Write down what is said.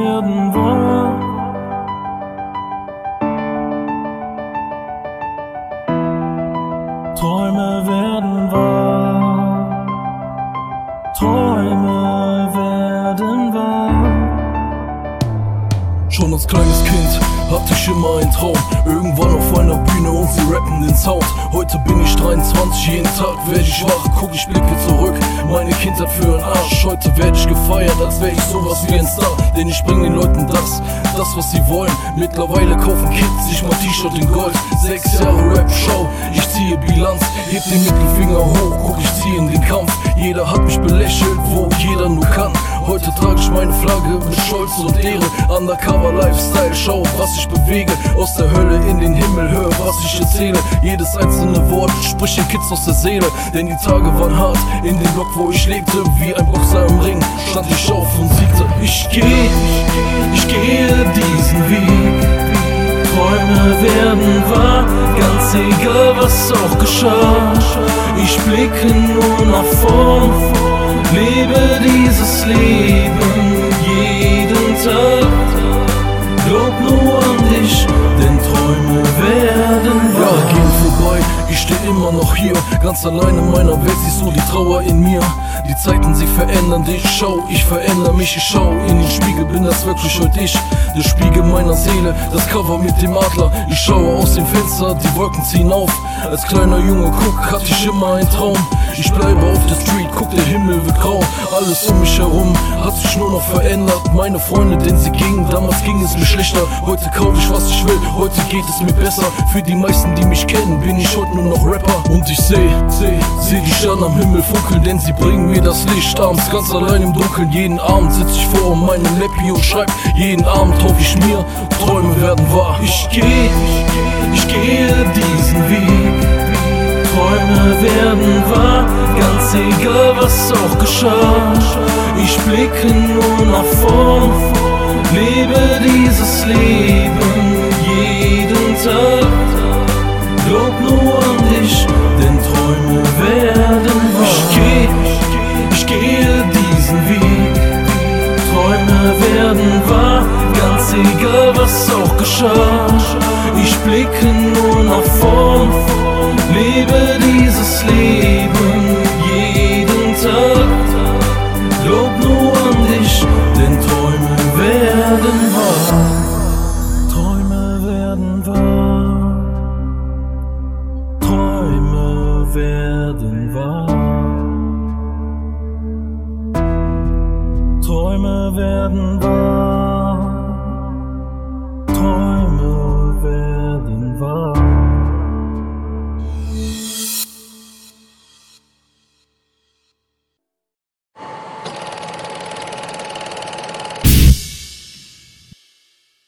werden wahr. Träume werden Schon als kleines Kind hatte ich immer einen Traum. Irgendwann auf einer Bühne und sie rappen den Sound. Heute bin ich 23, jeden Tag werde ich wach, guck ich blicke zurück. Meine Kindheit für einen Arsch. Heute werde ich gefeiert, als wäre ich sowas wie ein Star. Denn ich bring den Leuten das, das was sie wollen. Mittlerweile kaufen Kids sich mal T-Shirt in Gold. Sechs Jahre Rap-Show, ich ziehe Bilanz, heb den Mittelfinger hoch, guck ich ziehe in den Kampf. Jeder hat mich belächelt, wo jeder nur kann. Heute trage ich meine Flagge mit Stolz und Ehre. Undercover Lifestyle, schau, was ich bewege. Aus der Hölle in den Himmel, hör, was ich erzähle. Jedes einzelne Wort spricht den Kids aus der Seele. Denn die Tage waren hart in dem Block, wo ich lebte. Wie ein Boxer im Ring stand ich auf und siegte. Ich geh, ich gehe diesen Weg. Träume werden wahr, ganz egal was auch geschah. Ich blicke nur nach vorn, lebe dieses Leben immer noch hier. Ganz allein in meiner Welt siehst du die Trauer in mir. Die Zeiten sich verändern, dich schau, ich verändere mich, ich schau in den Spiegel, bin das wirklich heute ich? Der Spiegel meiner Seele, das Cover mit dem Adler. Ich schaue aus dem Fenster, die Wolken ziehen auf. Als kleiner Junge guck, hatte ich immer einen Traum. Ich bleibe auf der Street, guck, der Himmel wird grau. Alles um mich herum hat sich nur noch verändert. Meine Freunde, denn sie gingen, damals ging es mir schlechter. Heute kauf ich, was ich will, heute geht es mir besser. Für die meisten, die mich kennen, bin ich heute nur noch Rapper. Und ich seh, seh, seh die Sterne am Himmel funkeln, denn sie bringen mir das Licht. Abends ganz allein im Dunkeln, jeden Abend sitz ich vor meinem Lappi und schreib. Jeden Abend tauf ich mir, Träume werden wahr. Ich geh, ich gehe diesen Weg. Träume werden wahr, ganz egal was auch geschah. Ich blicke nur nach vorn, lebe dieses Leben werden wahr, ganz egal was auch geschah. Ich blicke nur nach vorn, lebe dieses Leben Träume werden wahr.